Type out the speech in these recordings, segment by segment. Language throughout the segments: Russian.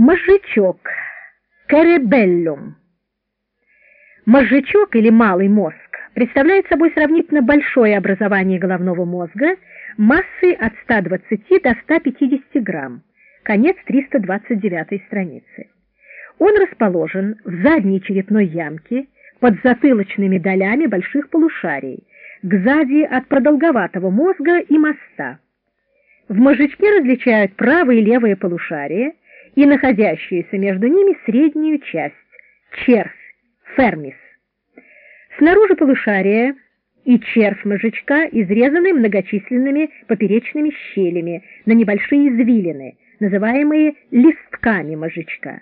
Мозжечок. Керебеллум. Мозжечок или малый мозг представляет собой сравнительно большое образование головного мозга массой от 120 до 150 грамм. Конец 329 страницы. Он расположен в задней черепной ямке под затылочными долями больших полушарий, сзади от продолговатого мозга и моста. В мозжечке различают правое и левое полушария и находящуюся между ними среднюю часть, червь, фермис. Снаружи полушария и червь мозжечка изрезаны многочисленными поперечными щелями на небольшие извилины, называемые листками мозжечка.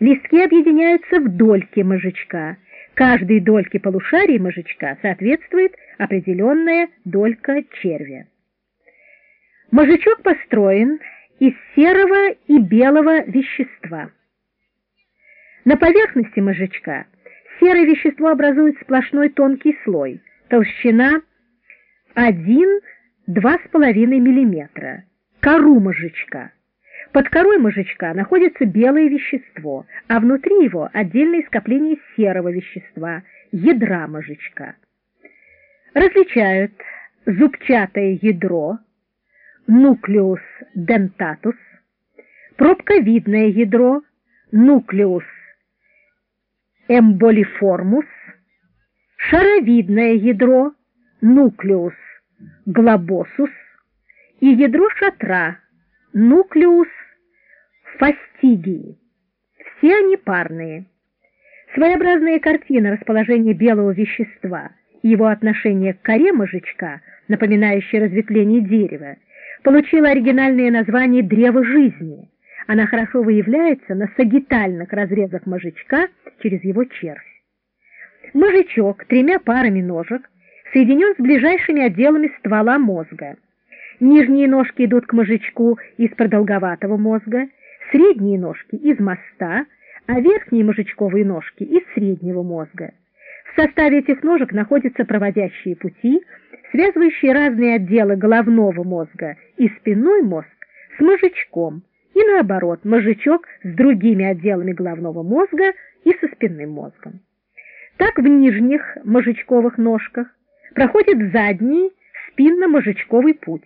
Листки объединяются в дольки мозжечка. Каждой дольке полушарий мозжечка соответствует определенная долька червя. Мозжечок построен из серого и белого вещества. На поверхности мозжечка серое вещество образует сплошной тонкий слой, толщина 1-2,5 мм, кору мозжечка. Под корой мозжечка находится белое вещество, а внутри его отдельное скопление серого вещества, ядра мозжечка. Различают зубчатое ядро, нуклеус дентатус, пробковидное ядро, нуклеус эмболиформус, шаровидное ядро, нуклеус глобосус и ядро шатра, нуклеус фастигии. Все они парные. Своеобразная картина расположения белого вещества и его отношение к коре мозжечка, напоминающее разветвление дерева, получила оригинальное название «древо жизни». Она хорошо выявляется на сагитальных разрезах мозжечка через его червь. Мозжечок тремя парами ножек соединен с ближайшими отделами ствола мозга. Нижние ножки идут к мозжечку из продолговатого мозга, средние ножки из моста, а верхние мозжечковые ножки из среднего мозга. В составе этих ножек находятся проводящие пути, связывающие разные отделы головного мозга и спинной мозг с мозжечком, и наоборот, мозжечок с другими отделами головного мозга и со спинным мозгом. Так в нижних мозжечковых ножках проходит задний спинно-мозжечковый путь.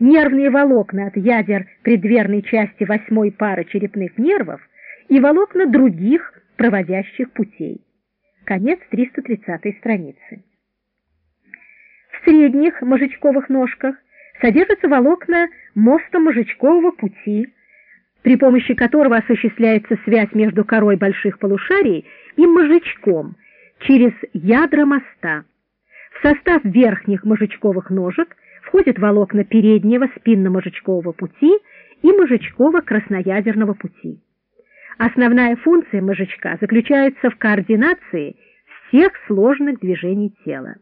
Нервные волокна от ядер предверной части восьмой пары черепных нервов и волокна других проводящих путей. Конец 330 страницы. Средних мозжечковых ножках содержатся волокна моста-мозжечкового пути, при помощи которого осуществляется связь между корой больших полушарий и мозжечком через ядра моста. В состав верхних мозжечковых ножек входят волокна переднего спинно-мозжечкового пути и мозжечково-красноядерного пути. Основная функция мозжечка заключается в координации всех сложных движений тела.